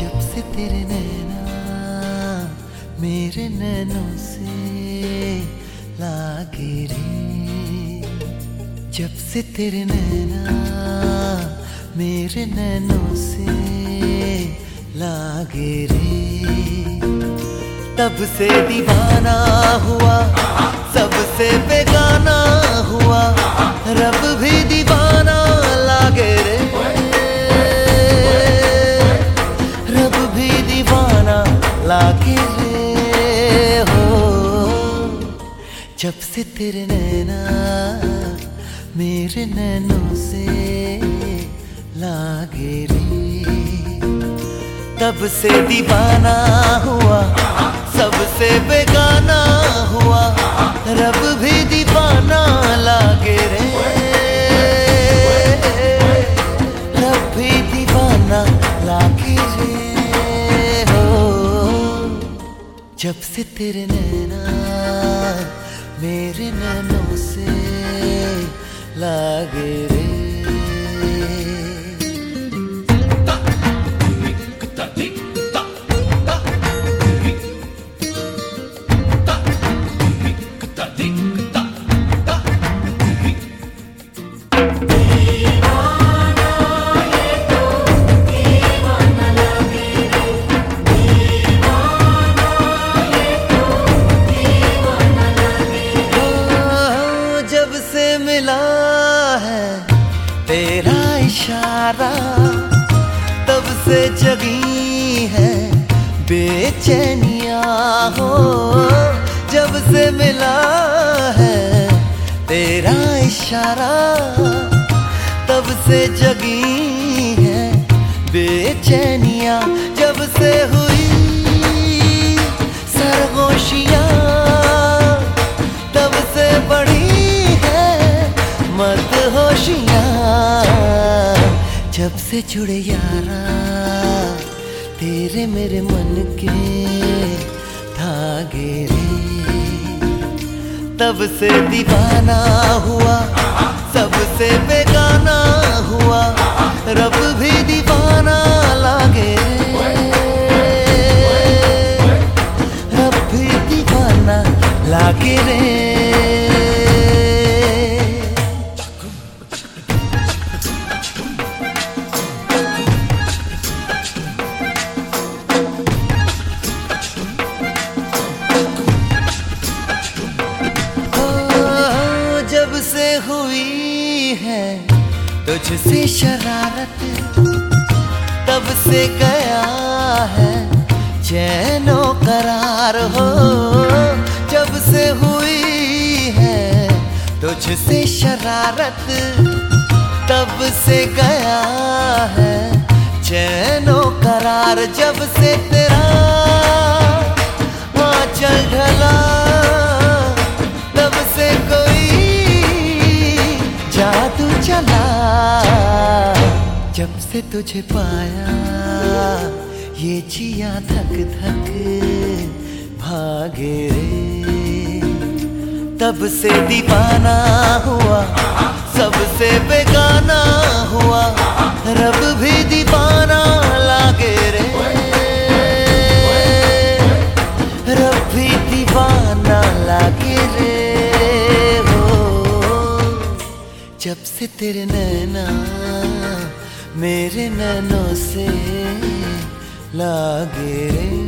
जब से तेरे नैना मेरे नैनों से लागे रे जब से तेरे नैना मेरे नैनों से लागे रे तब से दीवाना हुआ सबसे बेगाना हुआ, रब भी दीवाना जब से तेरे नैना मेरे नैनों से लागे रे तब से दीवाना हुआ सबसे बेगाना हुआ, रब भी दीवाना लागे रे रब भी दीवाना लागे रे हो। जब से तेरे नैना मेरे नैनों से लागे मिला है तेरा इशारा, तब से जगी है। बेचैनिया हो जब से मिला है तेरा इशारा, तब से जगी है। बेचैनिया जब से हुई से जुड़े यारा तेरे मेरे मन के धागे रे। तब से दीवाना हुआ सबसे बेगाना हुआ रब भी दीवाना हुई है तुझसे शरारत, तब से गया है चैनो करार हो। जब से हुई है तुझसे शरारत, तब से गया है चैनो करार। जब से तेरा चल ढला, तब से कोई चला, जब से तुझे पाया, ये जिया धक धक भागे रे। तब से दीवाना हुआ सबसे बेगाना हुआ, रब भी दीवाना लागे रे। जब से तेरे नैना मेरे नैनों से लागे रे।